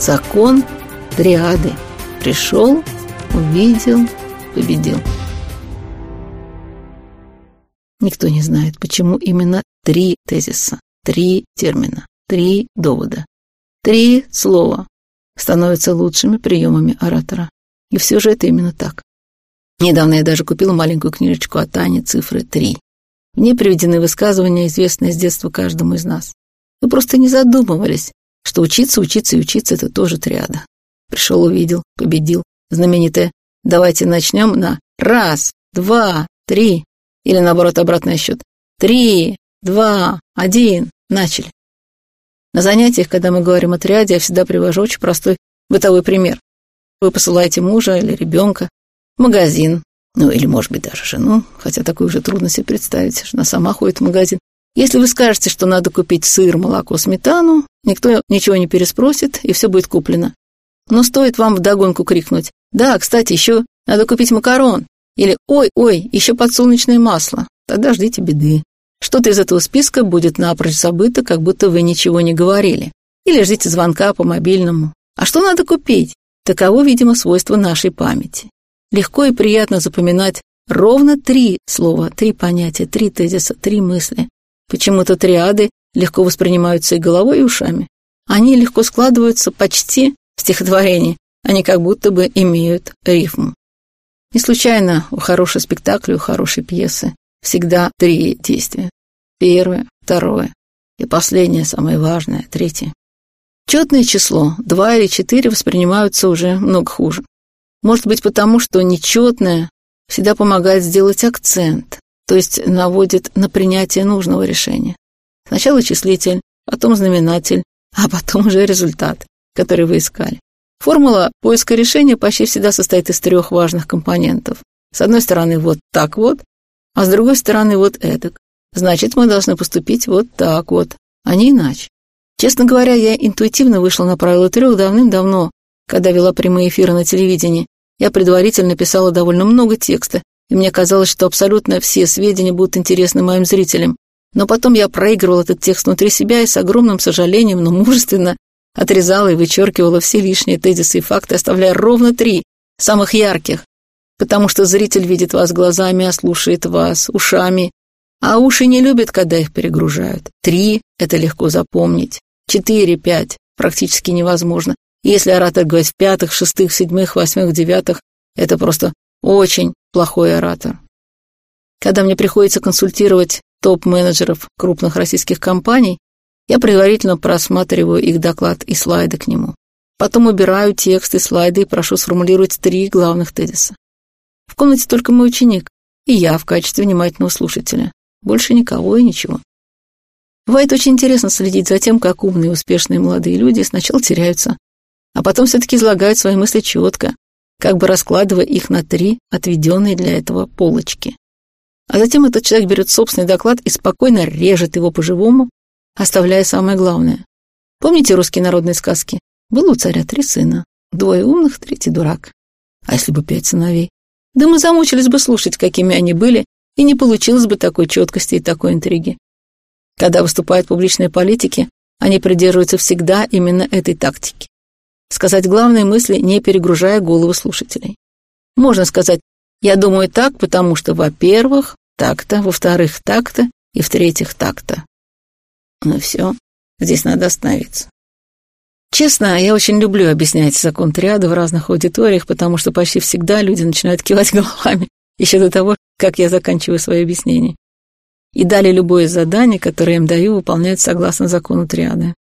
Закон триады. Пришел, увидел, победил. Никто не знает, почему именно три тезиса, три термина, три довода, три слова становятся лучшими приемами оратора. И все же это именно так. Недавно я даже купила маленькую книжечку о Тане цифры три. В ней приведены высказывания, известные с детства каждому из нас. Вы просто не задумывались, что учиться, учиться и учиться — это тоже триада. Пришел, увидел, победил. Знаменитое «давайте начнем» на раз, два, три. Или наоборот, обратный счет. Три, два, один. Начали. На занятиях, когда мы говорим о триаде, я всегда привожу очень простой бытовой пример. Вы посылаете мужа или ребенка в магазин, ну или, может быть, даже жену, хотя такую уже трудно себе представить, жена сама ходит в магазин. Если вы скажете, что надо купить сыр, молоко, сметану, никто ничего не переспросит, и все будет куплено. Но стоит вам вдогонку крикнуть «Да, кстати, еще надо купить макарон» или «Ой-ой, еще подсолнечное масло», тогда ждите беды. Что-то из этого списка будет напрочь забыто, как будто вы ничего не говорили. Или ждите звонка по мобильному. А что надо купить? Таково, видимо, свойство нашей памяти. Легко и приятно запоминать ровно три слова, три понятия, три тезиса, три мысли. Почему-то триады легко воспринимаются и головой, и ушами. Они легко складываются почти в стихотворении, они как будто бы имеют рифму. Не случайно у хорошего спектакля, у хорошей пьесы всегда три действия. Первое, второе и последнее, самое важное, третье. Четное число, два или четыре, воспринимаются уже много хуже. Может быть, потому что нечетное всегда помогает сделать акцент, то есть наводит на принятие нужного решения. Сначала числитель, потом знаменатель, а потом уже результат, который вы искали. Формула поиска решения почти всегда состоит из трех важных компонентов. С одной стороны, вот так вот, а с другой стороны вот эдак. Значит, мы должны поступить вот так вот, а не иначе. Честно говоря, я интуитивно вышла на правило трех давным-давно, когда вела прямые эфиры на телевидении. Я предварительно писала довольно много текста, и мне казалось, что абсолютно все сведения будут интересны моим зрителям. Но потом я проигрывала этот текст внутри себя и с огромным сожалением, но мужественно отрезала и вычеркивала все лишние тезисы и факты, оставляя ровно три, самых ярких, потому что зритель видит вас глазами, а слушает вас ушами. А уши не любят, когда их перегружают. Три — это легко запомнить. Четыре, пять — практически невозможно. Если оратор говорит в пятых, шестых, седьмых, восьмых, девятых, это просто очень плохой оратор. Когда мне приходится консультировать топ-менеджеров крупных российских компаний, я предварительно просматриваю их доклад и слайды к нему. Потом убираю тексты, слайды и прошу сформулировать три главных тезиса. В комнате только мой ученик, и я в качестве внимательного слушателя. Больше никого и ничего. Бывает очень интересно следить за тем, как умные и успешные молодые люди сначала теряются, а потом все-таки излагают свои мысли четко, как бы раскладывая их на три отведенные для этого полочки. А затем этот человек берет собственный доклад и спокойно режет его по-живому, оставляя самое главное. Помните русские народные сказки? Было у царя три сына, двое умных, третий дурак. А если бы пять сыновей? Да мы замучились бы слушать, какими они были, и не получилось бы такой четкости и такой интриги. Когда выступают публичные политики, они придерживаются всегда именно этой тактики. Сказать главные мысли, не перегружая головы слушателей. Можно сказать «я думаю так, потому что, во-первых, так-то, во-вторых, так-то, и в-третьих, так-то». Ну все, здесь надо остановиться. Честно, я очень люблю объяснять закон триады в разных аудиториях, потому что почти всегда люди начинают кивать головами еще до того, как я заканчиваю свое объяснение. И далее любое задание, которое я им даю, выполняют согласно закону триады.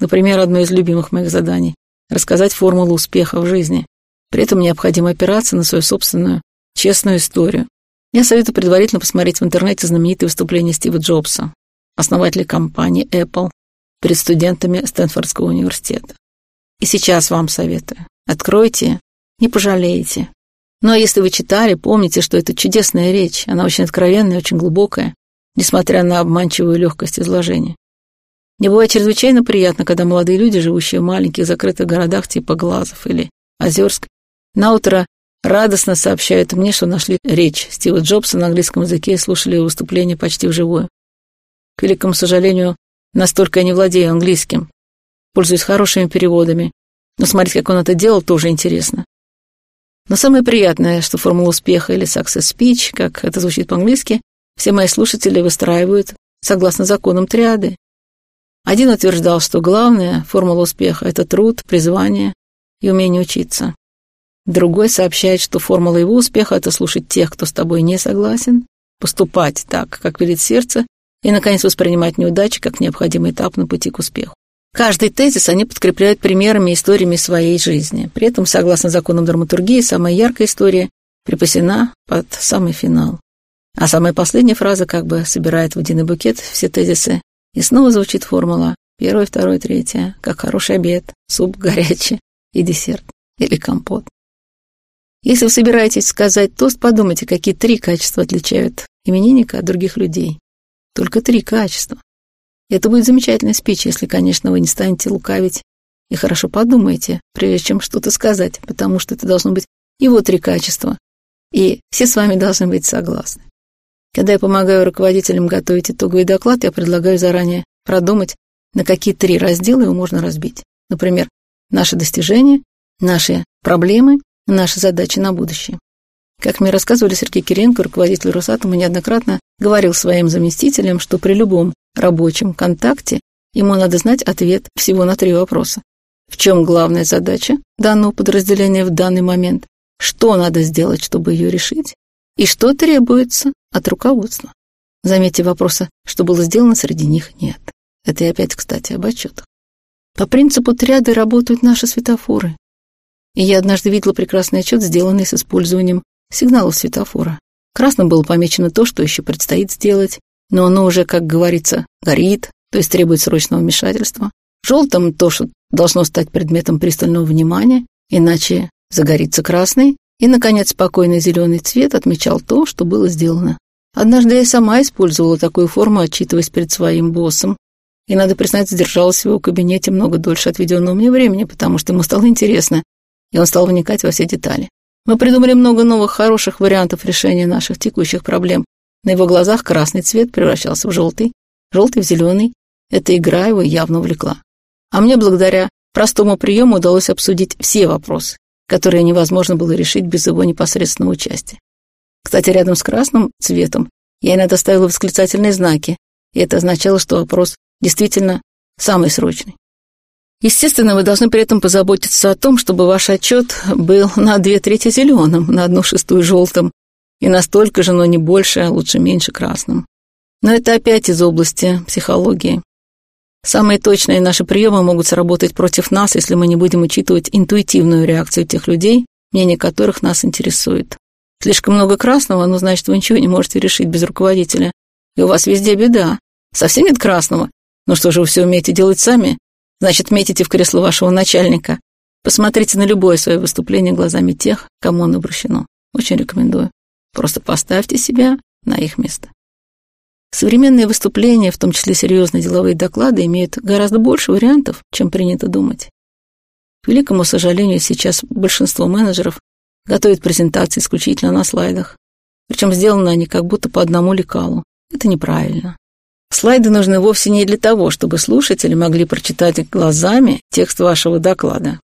Например, одно из любимых моих заданий — рассказать формулу успеха в жизни. При этом необходимо опираться на свою собственную, честную историю. Я советую предварительно посмотреть в интернете знаменитые выступления Стива Джобса, основателя компании Apple, перед студентами Стэнфордского университета. И сейчас вам советую. Откройте, не пожалеете. Ну а если вы читали, помните, что это чудесная речь, она очень откровенная, очень глубокая, несмотря на обманчивую легкость изложения. Мне бывает чрезвычайно приятно, когда молодые люди, живущие в маленьких закрытых городах типа Глазов или Озерск, на утро радостно сообщают мне, что нашли речь Стива Джобса на английском языке и слушали его выступление почти вживую. К великому сожалению, Настолько я не владею английским. Пользуюсь хорошими переводами. Но смотреть, как он это делал, тоже интересно. Но самое приятное, что формула успеха или success speech, как это звучит по-английски, все мои слушатели выстраивают согласно законам триады. Один утверждал, что главная формула успеха – это труд, призвание и умение учиться. Другой сообщает, что формула его успеха – это слушать тех, кто с тобой не согласен, поступать так, как велит сердце, и, наконец, воспринимать неудачи как необходимый этап на пути к успеху. Каждый тезис они подкрепляют примерами и историями своей жизни. При этом, согласно законам драматургии, самая яркая история припасена под самый финал. А самая последняя фраза как бы собирает в единый букет все тезисы. И снова звучит формула первое, второе, третье, как хороший обед, суп горячий и десерт или компот. Если вы собираетесь сказать тост, подумайте, какие три качества отличают именинника от других людей. Только три качества. Это будет замечательный спич, если, конечно, вы не станете лукавить и хорошо подумаете, прежде чем что-то сказать, потому что это должно быть его три качества, и все с вами должны быть согласны. Когда я помогаю руководителям готовить итоговый доклад, я предлагаю заранее продумать, на какие три раздела его можно разбить. Например, наши достижения, наши проблемы, наши задачи на будущее. Как мне рассказывали Сергей Киренко, руководитель Росатома, неоднократно говорил своим заместителям, что при любом рабочем контакте ему надо знать ответ всего на три вопроса. В чем главная задача данного подразделения в данный момент? Что надо сделать, чтобы ее решить? И что требуется от руководства? Заметьте, вопроса, что было сделано, среди них нет. Это и опять, кстати, об отчетах. По принципу триады работают наши светофоры. И я однажды видела прекрасный отчет, сделанный с использованием сигналов светофора. Красным было помечено то, что еще предстоит сделать, но оно уже, как говорится, горит, то есть требует срочного вмешательства. Желтым то, что должно стать предметом пристального внимания, иначе загорится красный. И, наконец, спокойный зеленый цвет отмечал то, что было сделано. Однажды я сама использовала такую форму, отчитываясь перед своим боссом. И, надо признать, задержалась в его кабинете много дольше отведенного мне времени, потому что ему стало интересно, и он стал вникать во все детали. Мы придумали много новых хороших вариантов решения наших текущих проблем. На его глазах красный цвет превращался в желтый, желтый в зеленый. Эта игра его явно увлекла. А мне благодаря простому приему удалось обсудить все вопросы, которые невозможно было решить без его непосредственного участия. Кстати, рядом с красным цветом я иногда ставила восклицательные знаки, и это означало, что вопрос действительно самый срочный. Естественно, вы должны при этом позаботиться о том, чтобы ваш отчет был на две трети зеленым, на одну шестую желтым, и настолько же, но не больше, а лучше меньше красным. Но это опять из области психологии. Самые точные наши приемы могут сработать против нас, если мы не будем учитывать интуитивную реакцию тех людей, мнение которых нас интересует. Слишком много красного, ну, значит, вы ничего не можете решить без руководителя. И у вас везде беда. Совсем нет красного. Ну что же, вы все умеете делать сами? Значит, метите в кресло вашего начальника. Посмотрите на любое свое выступление глазами тех, кому оно обращено. Очень рекомендую. Просто поставьте себя на их место. Современные выступления, в том числе серьезные деловые доклады, имеют гораздо больше вариантов, чем принято думать. К великому сожалению, сейчас большинство менеджеров готовят презентации исключительно на слайдах. Причем сделаны они как будто по одному лекалу. Это неправильно. Слайды нужны вовсе не для того, чтобы слушатели могли прочитать глазами текст вашего доклада.